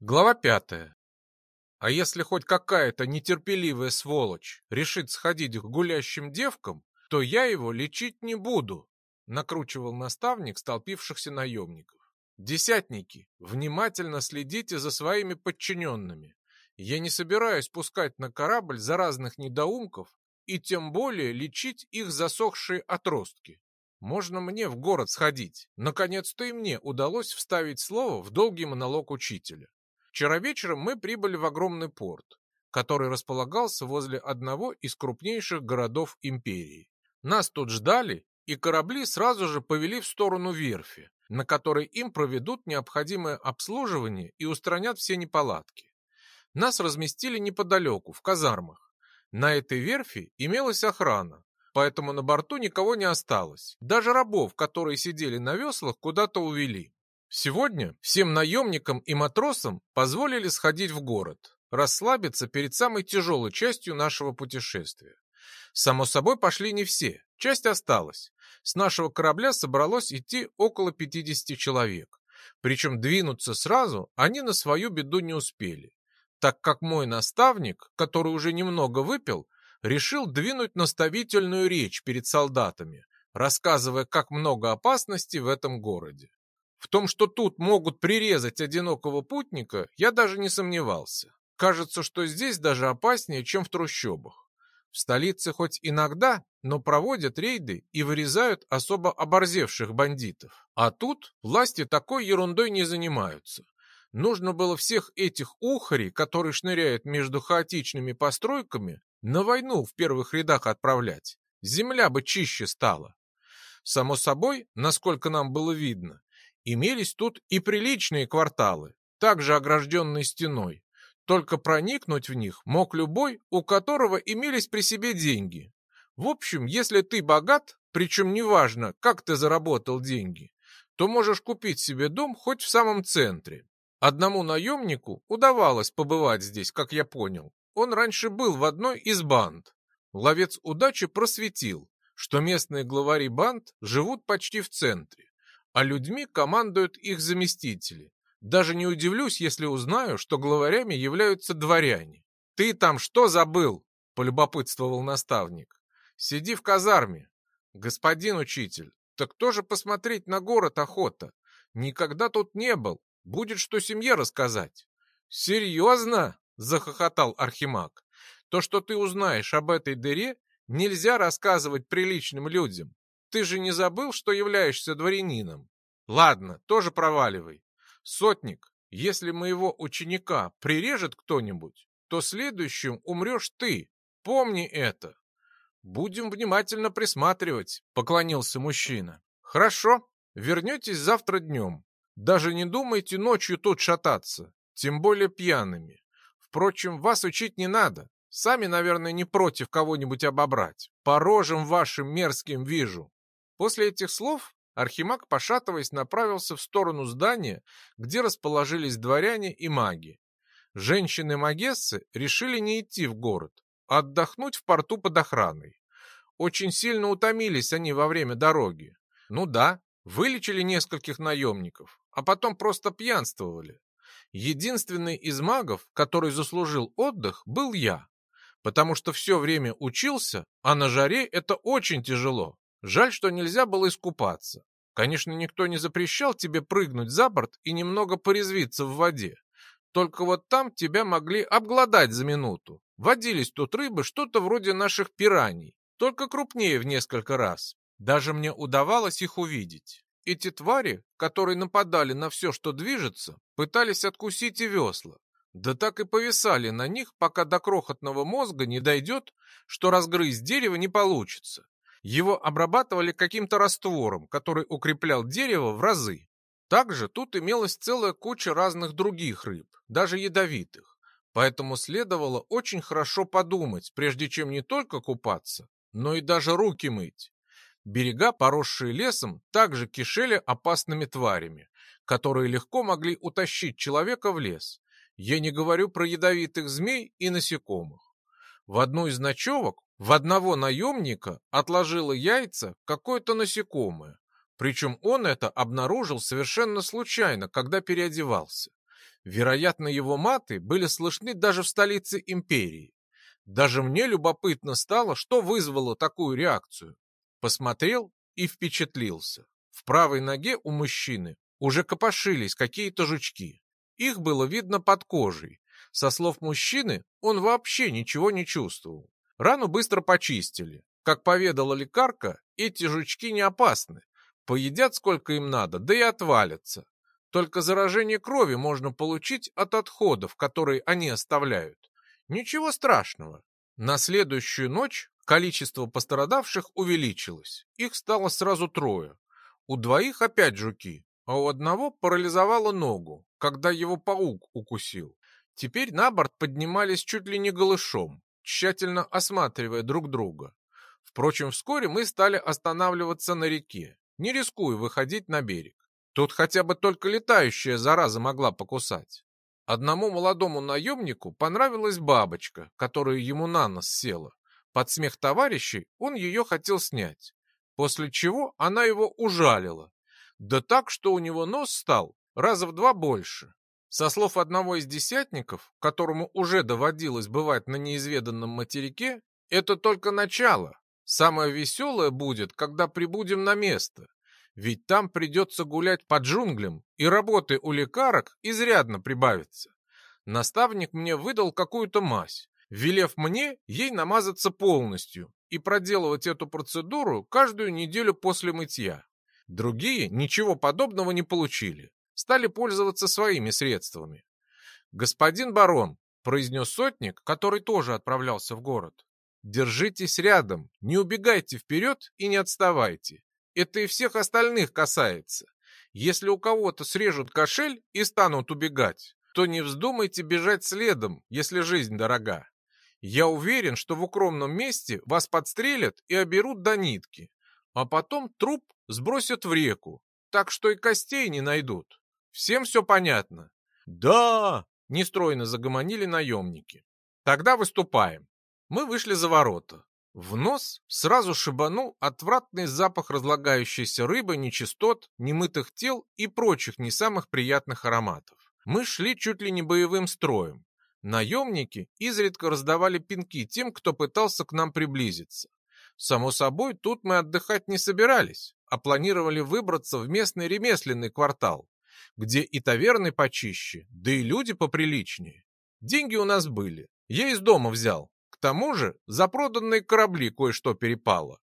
Глава пятая. А если хоть какая-то нетерпеливая сволочь решит сходить к гулящим девкам, то я его лечить не буду, накручивал наставник столпившихся наемников. Десятники, внимательно следите за своими подчиненными. Я не собираюсь пускать на корабль заразных недоумков и тем более лечить их засохшие отростки. Можно мне в город сходить. Наконец-то и мне удалось вставить слово в долгий монолог учителя. Вчера вечером мы прибыли в огромный порт, который располагался возле одного из крупнейших городов империи. Нас тут ждали, и корабли сразу же повели в сторону верфи, на которой им проведут необходимое обслуживание и устранят все неполадки. Нас разместили неподалеку, в казармах. На этой верфи имелась охрана, поэтому на борту никого не осталось. Даже рабов, которые сидели на веслах, куда-то увели. Сегодня всем наемникам и матросам позволили сходить в город, расслабиться перед самой тяжелой частью нашего путешествия. Само собой, пошли не все, часть осталась. С нашего корабля собралось идти около 50 человек. Причем двинуться сразу они на свою беду не успели, так как мой наставник, который уже немного выпил, решил двинуть наставительную речь перед солдатами, рассказывая, как много опасностей в этом городе. В том, что тут могут прирезать одинокого путника, я даже не сомневался. Кажется, что здесь даже опаснее, чем в трущобах. В столице хоть иногда, но проводят рейды и вырезают особо оборзевших бандитов. А тут власти такой ерундой не занимаются. Нужно было всех этих ухарей, которые шныряют между хаотичными постройками, на войну в первых рядах отправлять. Земля бы чище стала. Само собой, насколько нам было видно, Имелись тут и приличные кварталы, также огражденные стеной. Только проникнуть в них мог любой, у которого имелись при себе деньги. В общем, если ты богат, причем неважно, как ты заработал деньги, то можешь купить себе дом хоть в самом центре. Одному наемнику удавалось побывать здесь, как я понял. Он раньше был в одной из банд. Ловец удачи просветил, что местные главари банд живут почти в центре а людьми командуют их заместители. Даже не удивлюсь, если узнаю, что главарями являются дворяне. «Ты там что забыл?» — полюбопытствовал наставник. «Сиди в казарме». «Господин учитель, так тоже посмотреть на город охота. Никогда тут не был. Будет что семье рассказать». «Серьезно?» — захохотал Архимаг. «То, что ты узнаешь об этой дыре, нельзя рассказывать приличным людям. Ты же не забыл, что являешься дворянином? Ладно, тоже проваливай. Сотник, если моего ученика прирежет кто-нибудь, то следующим умрешь ты. Помни это. Будем внимательно присматривать, поклонился мужчина. Хорошо, вернетесь завтра днем. Даже не думайте ночью тут шататься, тем более пьяными. Впрочем, вас учить не надо. Сами, наверное, не против кого-нибудь обобрать. По рожам вашим мерзким вижу. После этих слов Архимаг, пошатываясь, направился в сторону здания, где расположились дворяне и маги. Женщины-магессы решили не идти в город, а отдохнуть в порту под охраной. Очень сильно утомились они во время дороги. Ну да, вылечили нескольких наемников, а потом просто пьянствовали. Единственный из магов, который заслужил отдых, был я, потому что все время учился, а на жаре это очень тяжело. Жаль, что нельзя было искупаться. Конечно, никто не запрещал тебе прыгнуть за борт и немного порезвиться в воде. Только вот там тебя могли обглодать за минуту. Водились тут рыбы что-то вроде наших пираний, только крупнее в несколько раз. Даже мне удавалось их увидеть. Эти твари, которые нападали на все, что движется, пытались откусить и весла. Да так и повисали на них, пока до крохотного мозга не дойдет, что разгрызть дерево не получится. Его обрабатывали каким-то раствором, который укреплял дерево в разы. Также тут имелась целая куча разных других рыб, даже ядовитых. Поэтому следовало очень хорошо подумать, прежде чем не только купаться, но и даже руки мыть. Берега, поросшие лесом, также кишели опасными тварями, которые легко могли утащить человека в лес. Я не говорю про ядовитых змей и насекомых. В одну из ночевок в одного наемника отложило яйца какое-то насекомое. Причем он это обнаружил совершенно случайно, когда переодевался. Вероятно, его маты были слышны даже в столице империи. Даже мне любопытно стало, что вызвало такую реакцию. Посмотрел и впечатлился. В правой ноге у мужчины уже копошились какие-то жучки. Их было видно под кожей. Со слов мужчины, он вообще ничего не чувствовал. Рану быстро почистили. Как поведала лекарка, эти жучки не опасны. Поедят сколько им надо, да и отвалятся. Только заражение крови можно получить от отходов, которые они оставляют. Ничего страшного. На следующую ночь количество пострадавших увеличилось. Их стало сразу трое. У двоих опять жуки, а у одного парализовало ногу, когда его паук укусил. Теперь на борт поднимались чуть ли не голышом, тщательно осматривая друг друга. Впрочем, вскоре мы стали останавливаться на реке, не рискуя выходить на берег. Тут хотя бы только летающая зараза могла покусать. Одному молодому наемнику понравилась бабочка, которая ему на нос села. Под смех товарищей он ее хотел снять, после чего она его ужалила. Да так, что у него нос стал раза в два больше. Со слов одного из десятников, которому уже доводилось бывать на неизведанном материке, это только начало. Самое веселое будет, когда прибудем на место. Ведь там придется гулять по джунглям, и работы у лекарок изрядно прибавится. Наставник мне выдал какую-то мазь, велев мне ей намазаться полностью и проделывать эту процедуру каждую неделю после мытья. Другие ничего подобного не получили, стали пользоваться своими средствами. «Господин барон», — произнес сотник, который тоже отправлялся в город, — «держитесь рядом, не убегайте вперед и не отставайте. Это и всех остальных касается. Если у кого-то срежут кошель и станут убегать, то не вздумайте бежать следом, если жизнь дорога. Я уверен, что в укромном месте вас подстрелят и оберут до нитки, а потом труп сбросят в реку, так что и костей не найдут. Всем все понятно? Да, нестройно загомонили наемники. Тогда выступаем. Мы вышли за ворота. В нос сразу шибанул отвратный запах разлагающейся рыбы, нечистот, немытых тел и прочих не самых приятных ароматов. Мы шли чуть ли не боевым строем. Наемники изредка раздавали пинки тем, кто пытался к нам приблизиться. Само собой, тут мы отдыхать не собирались, а планировали выбраться в местный ремесленный квартал, где и таверны почище, да и люди поприличнее. Деньги у нас были, я из дома взял, к тому же за проданные корабли кое-что перепало.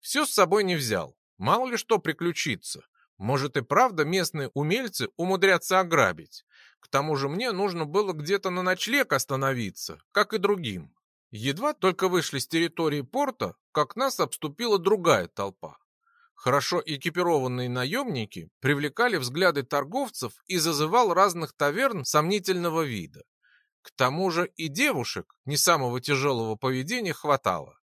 Все с собой не взял. Мало ли что приключится. Может и правда местные умельцы умудрятся ограбить. К тому же мне нужно было где-то на ночлег остановиться, как и другим. Едва только вышли с территории порта, как нас обступила другая толпа. Хорошо экипированные наемники привлекали взгляды торговцев и зазывал разных таверн сомнительного вида. К тому же и девушек не самого тяжелого поведения хватало,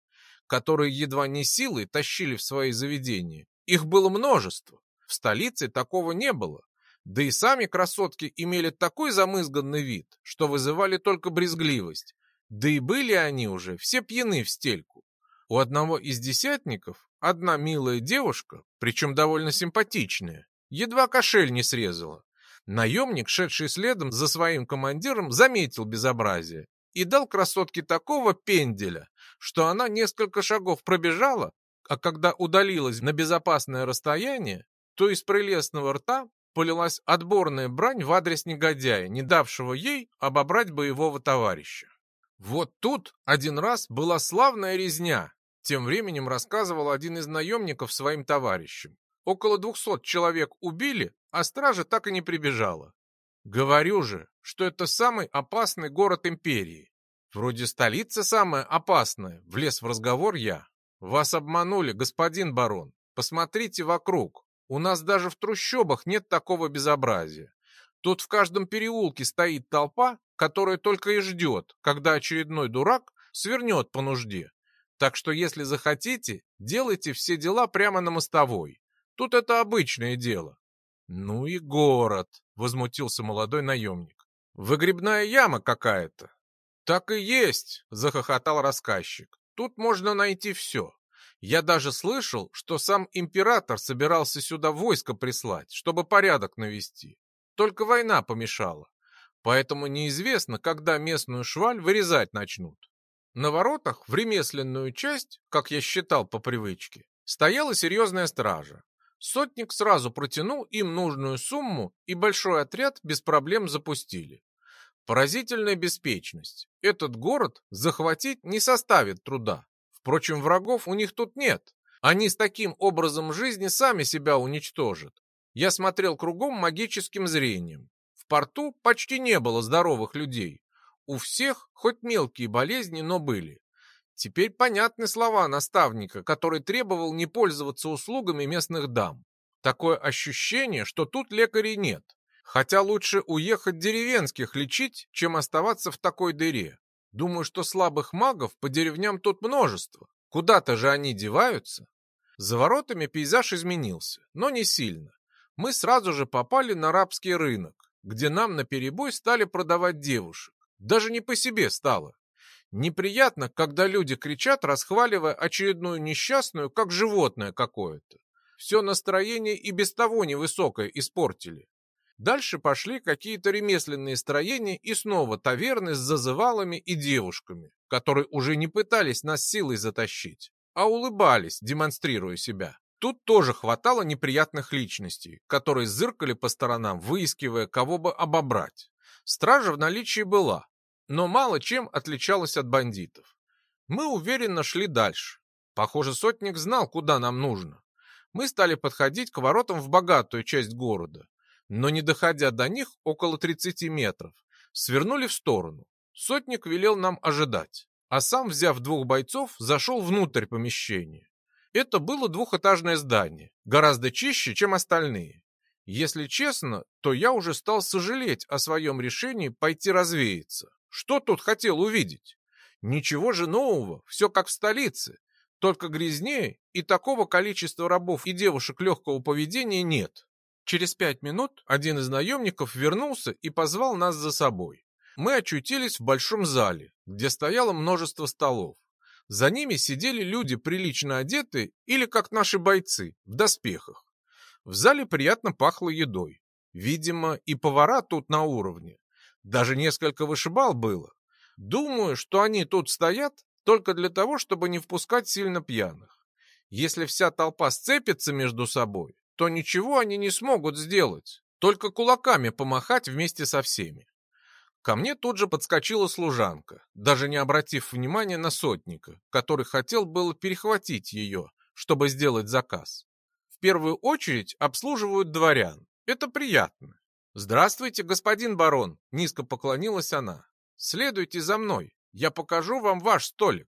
которые едва не силой тащили в свои заведения. Их было множество. В столице такого не было. Да и сами красотки имели такой замызганный вид, что вызывали только брезгливость. Да и были они уже все пьяны в стельку. У одного из десятников одна милая девушка, причем довольно симпатичная, едва кошель не срезала. Наемник, шедший следом за своим командиром, заметил безобразие и дал красотке такого пенделя, что она несколько шагов пробежала, а когда удалилась на безопасное расстояние, то из прелестного рта полилась отборная брань в адрес негодяя, не давшего ей обобрать боевого товарища. Вот тут один раз была славная резня, тем временем рассказывал один из наемников своим товарищам. Около двухсот человек убили, а стража так и не прибежала. Говорю же, что это самый опасный город империи. Вроде столица самая опасная, влез в разговор я. Вас обманули, господин барон. Посмотрите вокруг. У нас даже в трущобах нет такого безобразия. Тут в каждом переулке стоит толпа, которая только и ждет, когда очередной дурак свернет по нужде. Так что если захотите, делайте все дела прямо на мостовой. Тут это обычное дело. Ну и город, возмутился молодой наемник. Выгребная яма какая-то. Так и есть, захохотал рассказчик. Тут можно найти все. Я даже слышал, что сам император собирался сюда войско прислать, чтобы порядок навести. Только война помешала. поэтому неизвестно, когда местную шваль вырезать начнут. На воротах в ремесленную часть, как я считал по привычке, стояла серьезная стража. Сотник сразу протянул им нужную сумму, и большой отряд без проблем запустили. Поразительная беспечность. Этот город захватить не составит труда. Впрочем, врагов у них тут нет. Они с таким образом жизни сами себя уничтожат. Я смотрел кругом магическим зрением. В порту почти не было здоровых людей. У всех хоть мелкие болезни, но были. Теперь понятны слова наставника, который требовал не пользоваться услугами местных дам. Такое ощущение, что тут лекарей нет. Хотя лучше уехать деревенских лечить, чем оставаться в такой дыре. Думаю, что слабых магов по деревням тут множество. Куда-то же они деваются. За воротами пейзаж изменился, но не сильно. Мы сразу же попали на рабский рынок, где нам наперебой стали продавать девушек. Даже не по себе стало. Неприятно, когда люди кричат, расхваливая очередную несчастную, как животное какое-то. Все настроение и без того невысокое испортили. Дальше пошли какие-то ремесленные строения и снова таверны с зазывалами и девушками, которые уже не пытались нас силой затащить, а улыбались, демонстрируя себя. Тут тоже хватало неприятных личностей, которые зыркали по сторонам, выискивая, кого бы обобрать. Стража в наличии была, но мало чем отличалась от бандитов. Мы уверенно шли дальше. Похоже, сотник знал, куда нам нужно. Мы стали подходить к воротам в богатую часть города, но не доходя до них около 30 метров, свернули в сторону. Сотник велел нам ожидать, а сам, взяв двух бойцов, зашел внутрь помещения. Это было двухэтажное здание, гораздо чище, чем остальные. Если честно, то я уже стал сожалеть о своем решении пойти развеяться. Что тут хотел увидеть? Ничего же нового, все как в столице. Только грязнее и такого количества рабов и девушек легкого поведения нет. Через пять минут один из наемников вернулся и позвал нас за собой. Мы очутились в большом зале, где стояло множество столов. За ними сидели люди, прилично одетые или, как наши бойцы, в доспехах. В зале приятно пахло едой. Видимо, и повара тут на уровне. Даже несколько вышибал было. Думаю, что они тут стоят только для того, чтобы не впускать сильно пьяных. Если вся толпа сцепится между собой, то ничего они не смогут сделать, только кулаками помахать вместе со всеми. Ко мне тут же подскочила служанка, даже не обратив внимания на сотника, который хотел было перехватить ее, чтобы сделать заказ. В первую очередь обслуживают дворян. Это приятно. «Здравствуйте, господин барон!» — низко поклонилась она. «Следуйте за мной, я покажу вам ваш столик».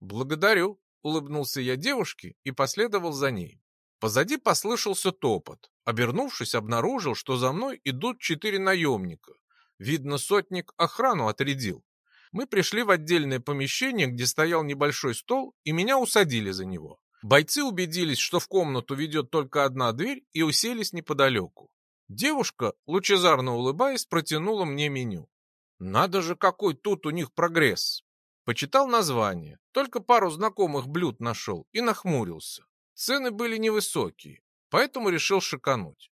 «Благодарю», — улыбнулся я девушке и последовал за ней. Позади послышался топот. Обернувшись, обнаружил, что за мной идут четыре наемника. Видно, сотник охрану отрядил. Мы пришли в отдельное помещение, где стоял небольшой стол, и меня усадили за него. Бойцы убедились, что в комнату ведет только одна дверь, и уселись неподалеку. Девушка, лучезарно улыбаясь, протянула мне меню. Надо же, какой тут у них прогресс. Почитал название, только пару знакомых блюд нашел и нахмурился. Цены были невысокие, поэтому решил шикануть.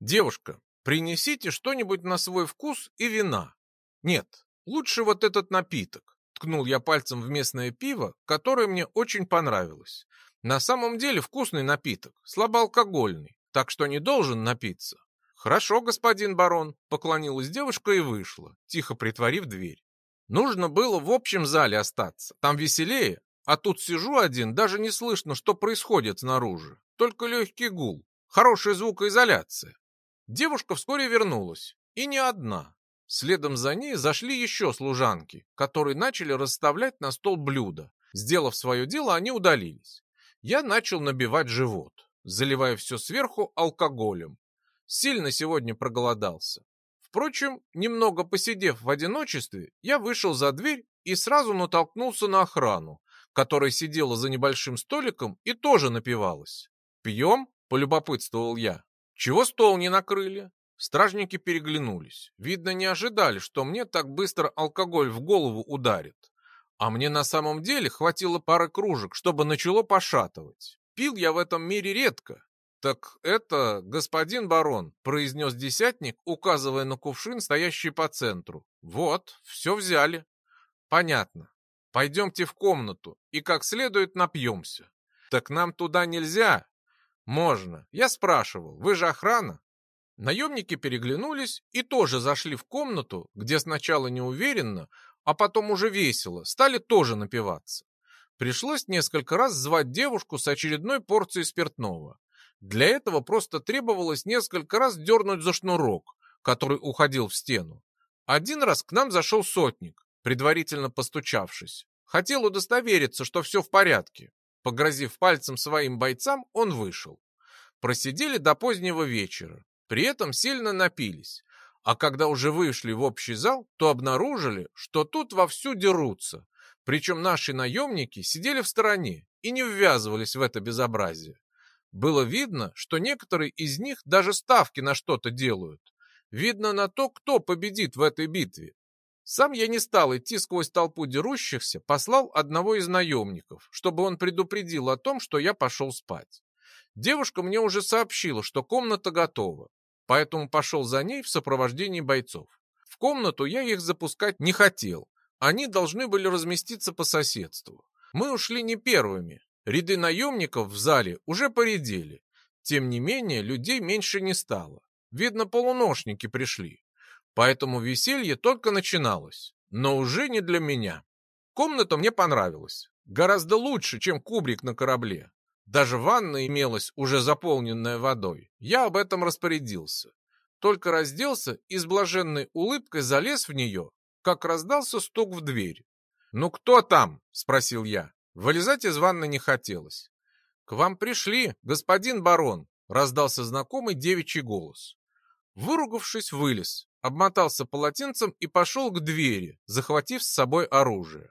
Девушка, принесите что-нибудь на свой вкус и вина. Нет, лучше вот этот напиток. Ткнул я пальцем в местное пиво, которое мне очень понравилось. На самом деле вкусный напиток, слабоалкогольный, так что не должен напиться. «Хорошо, господин барон», — поклонилась девушка и вышла, тихо притворив дверь. Нужно было в общем зале остаться, там веселее, а тут сижу один, даже не слышно, что происходит снаружи, только легкий гул, хорошая звукоизоляция. Девушка вскоре вернулась, и не одна. Следом за ней зашли еще служанки, которые начали расставлять на стол блюда. Сделав свое дело, они удалились. Я начал набивать живот, заливая все сверху алкоголем, Сильно сегодня проголодался. Впрочем, немного посидев в одиночестве, я вышел за дверь и сразу натолкнулся на охрану, которая сидела за небольшим столиком и тоже напивалась. «Пьем?» — полюбопытствовал я. «Чего стол не накрыли?» Стражники переглянулись. Видно, не ожидали, что мне так быстро алкоголь в голову ударит. А мне на самом деле хватило пары кружек, чтобы начало пошатывать. Пил я в этом мире редко, «Так это, господин барон», — произнес десятник, указывая на кувшин, стоящий по центру. «Вот, все взяли». «Понятно. Пойдемте в комнату и как следует напьемся». «Так нам туда нельзя». «Можно. Я спрашивал. Вы же охрана?» Наемники переглянулись и тоже зашли в комнату, где сначала неуверенно, а потом уже весело, стали тоже напиваться. Пришлось несколько раз звать девушку с очередной порцией спиртного. Для этого просто требовалось несколько раз дернуть за шнурок, который уходил в стену. Один раз к нам зашел сотник, предварительно постучавшись. Хотел удостовериться, что все в порядке. Погрозив пальцем своим бойцам, он вышел. Просидели до позднего вечера, при этом сильно напились. А когда уже вышли в общий зал, то обнаружили, что тут вовсю дерутся. Причем наши наемники сидели в стороне и не ввязывались в это безобразие. Было видно, что некоторые из них даже ставки на что-то делают. Видно на то, кто победит в этой битве. Сам я не стал идти сквозь толпу дерущихся, послал одного из наемников, чтобы он предупредил о том, что я пошел спать. Девушка мне уже сообщила, что комната готова, поэтому пошел за ней в сопровождении бойцов. В комнату я их запускать не хотел, они должны были разместиться по соседству. Мы ушли не первыми, Ряды наемников в зале уже поредели. Тем не менее, людей меньше не стало. Видно, полуношники пришли. Поэтому веселье только начиналось. Но уже не для меня. Комната мне понравилась. Гораздо лучше, чем кубрик на корабле. Даже ванна имелась, уже заполненная водой. Я об этом распорядился. Только разделся и с блаженной улыбкой залез в нее, как раздался стук в дверь. «Ну кто там?» — спросил я. Вылезать из ванны не хотелось. «К вам пришли, господин барон!» — раздался знакомый девичий голос. Выругавшись, вылез, обмотался полотенцем и пошел к двери, захватив с собой оружие.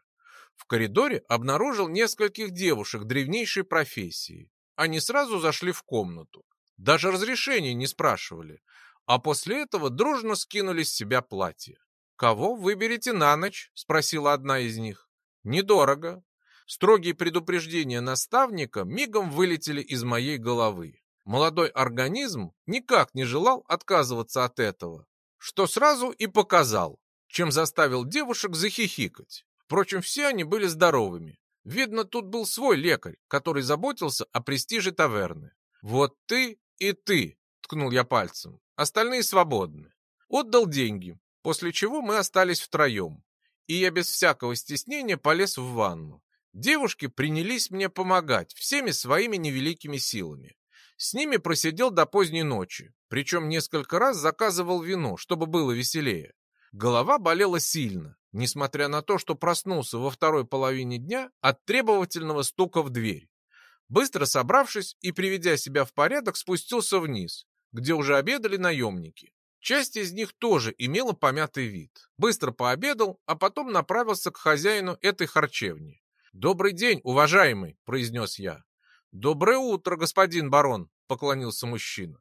В коридоре обнаружил нескольких девушек древнейшей профессии. Они сразу зашли в комнату. Даже разрешения не спрашивали. А после этого дружно скинули с себя платье. «Кого выберете на ночь?» — спросила одна из них. «Недорого. Строгие предупреждения наставника мигом вылетели из моей головы. Молодой организм никак не желал отказываться от этого, что сразу и показал, чем заставил девушек захихикать. Впрочем, все они были здоровыми. Видно, тут был свой лекарь, который заботился о престиже таверны. «Вот ты и ты», — ткнул я пальцем, — «остальные свободны». Отдал деньги, после чего мы остались втроем, и я без всякого стеснения полез в ванну. Девушки принялись мне помогать всеми своими невеликими силами. С ними просидел до поздней ночи, причем несколько раз заказывал вино, чтобы было веселее. Голова болела сильно, несмотря на то, что проснулся во второй половине дня от требовательного стука в дверь. Быстро собравшись и приведя себя в порядок, спустился вниз, где уже обедали наемники. Часть из них тоже имела помятый вид. Быстро пообедал, а потом направился к хозяину этой харчевни. «Добрый день, уважаемый!» — произнес я. «Доброе утро, господин барон!» — поклонился мужчина.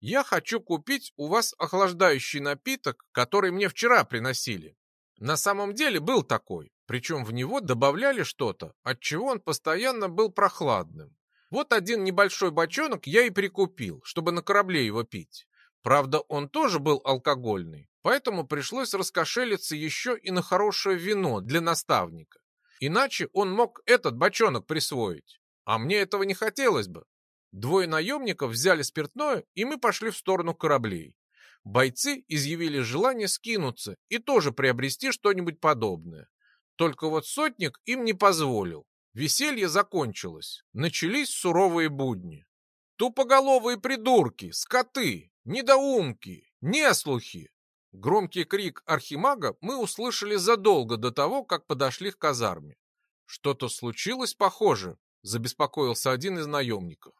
«Я хочу купить у вас охлаждающий напиток, который мне вчера приносили. На самом деле был такой, причем в него добавляли что-то, отчего он постоянно был прохладным. Вот один небольшой бочонок я и прикупил, чтобы на корабле его пить. Правда, он тоже был алкогольный, поэтому пришлось раскошелиться еще и на хорошее вино для наставника. Иначе он мог этот бочонок присвоить. А мне этого не хотелось бы. Двое наемников взяли спиртное, и мы пошли в сторону кораблей. Бойцы изъявили желание скинуться и тоже приобрести что-нибудь подобное. Только вот сотник им не позволил. Веселье закончилось. Начались суровые будни. Тупоголовые придурки, скоты, недоумки, неслухи. Громкий крик архимага мы услышали задолго до того, как подошли к казарме. Что-то случилось похоже, забеспокоился один из наемников.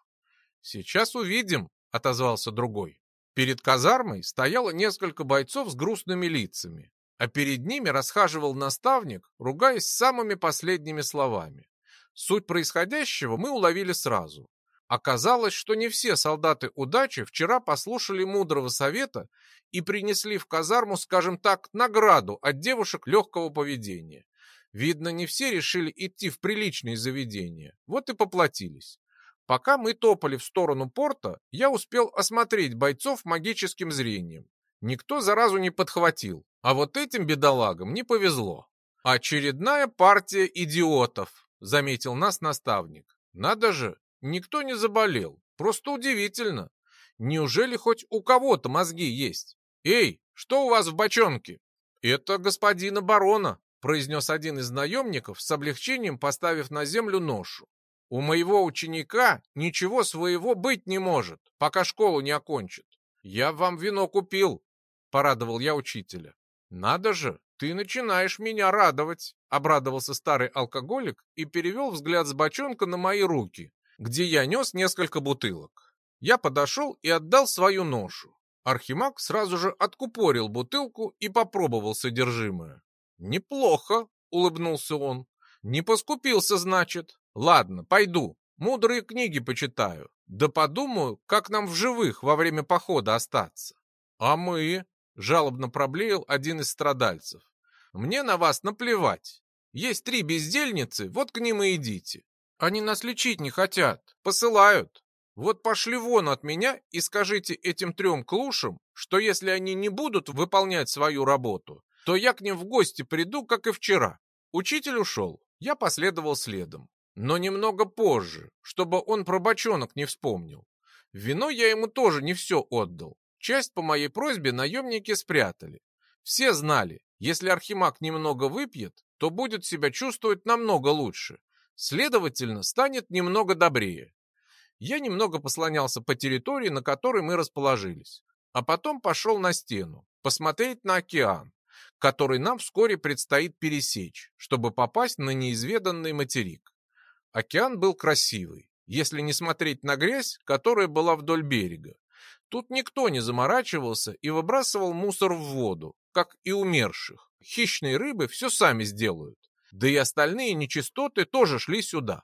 Сейчас увидим, отозвался другой. Перед казармой стояло несколько бойцов с грустными лицами, а перед ними расхаживал наставник, ругаясь самыми последними словами. Суть происходящего мы уловили сразу. Оказалось, что не все солдаты удачи вчера послушали мудрого совета и принесли в казарму, скажем так, награду от девушек легкого поведения. Видно, не все решили идти в приличные заведения, вот и поплатились. Пока мы топали в сторону порта, я успел осмотреть бойцов магическим зрением. Никто заразу не подхватил, а вот этим бедолагам не повезло. «Очередная партия идиотов», — заметил нас наставник. «Надо же, никто не заболел. Просто удивительно. Неужели хоть у кого-то мозги есть? Эй, что у вас в бочонке?» «Это господина барона», — произнес один из наемников с облегчением, поставив на землю ношу. «У моего ученика ничего своего быть не может, пока школу не окончит. Я вам вино купил», — порадовал я учителя. «Надо же, ты начинаешь меня радовать», — обрадовался старый алкоголик и перевел взгляд с бочонка на мои руки, где я нес несколько бутылок. Я подошел и отдал свою ношу. Архимаг сразу же откупорил бутылку и попробовал содержимое. «Неплохо», — улыбнулся он. «Не поскупился, значит. Ладно, пойду. Мудрые книги почитаю. Да подумаю, как нам в живых во время похода остаться». «А мы?» Жалобно проблеял один из страдальцев. «Мне на вас наплевать. Есть три бездельницы, вот к ним и идите. Они нас лечить не хотят, посылают. Вот пошли вон от меня и скажите этим трем клушам, что если они не будут выполнять свою работу, то я к ним в гости приду, как и вчера». Учитель ушел, я последовал следом. Но немного позже, чтобы он про бочонок не вспомнил. Вино я ему тоже не все отдал. Часть по моей просьбе наемники спрятали. Все знали, если Архимаг немного выпьет, то будет себя чувствовать намного лучше. Следовательно, станет немного добрее. Я немного послонялся по территории, на которой мы расположились, а потом пошел на стену, посмотреть на океан, который нам вскоре предстоит пересечь, чтобы попасть на неизведанный материк. Океан был красивый, если не смотреть на грязь, которая была вдоль берега. Тут никто не заморачивался и выбрасывал мусор в воду, как и умерших. Хищные рыбы все сами сделают. Да и остальные нечистоты тоже шли сюда.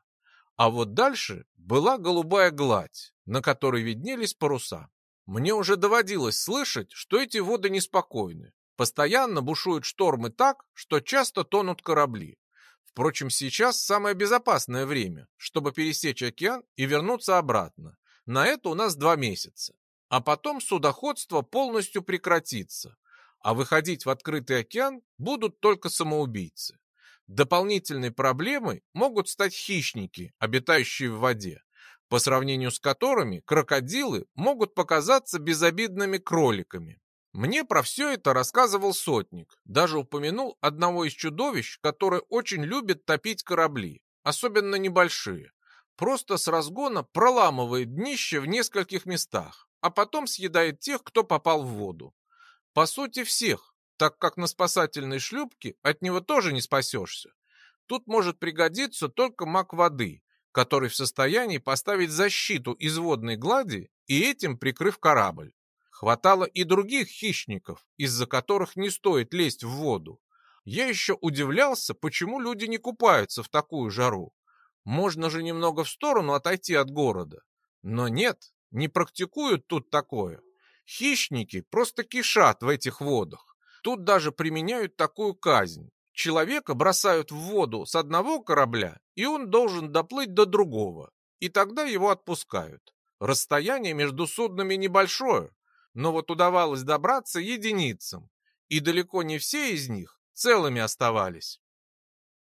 А вот дальше была голубая гладь, на которой виднелись паруса. Мне уже доводилось слышать, что эти воды неспокойны. Постоянно бушуют штормы так, что часто тонут корабли. Впрочем, сейчас самое безопасное время, чтобы пересечь океан и вернуться обратно. На это у нас два месяца. А потом судоходство полностью прекратится, а выходить в открытый океан будут только самоубийцы. Дополнительной проблемой могут стать хищники, обитающие в воде, по сравнению с которыми крокодилы могут показаться безобидными кроликами. Мне про все это рассказывал сотник, даже упомянул одного из чудовищ, которое очень любит топить корабли, особенно небольшие. Просто с разгона проламывает днище в нескольких местах а потом съедает тех, кто попал в воду. По сути, всех, так как на спасательной шлюпке от него тоже не спасешься. Тут может пригодиться только маг воды, который в состоянии поставить защиту из водной глади и этим прикрыв корабль. Хватало и других хищников, из-за которых не стоит лезть в воду. Я еще удивлялся, почему люди не купаются в такую жару. Можно же немного в сторону отойти от города. Но нет, не практикуют тут такое. Хищники просто кишат в этих водах. Тут даже применяют такую казнь. Человека бросают в воду с одного корабля, и он должен доплыть до другого. И тогда его отпускают. Расстояние между суднами небольшое, но вот удавалось добраться единицам, и далеко не все из них целыми оставались.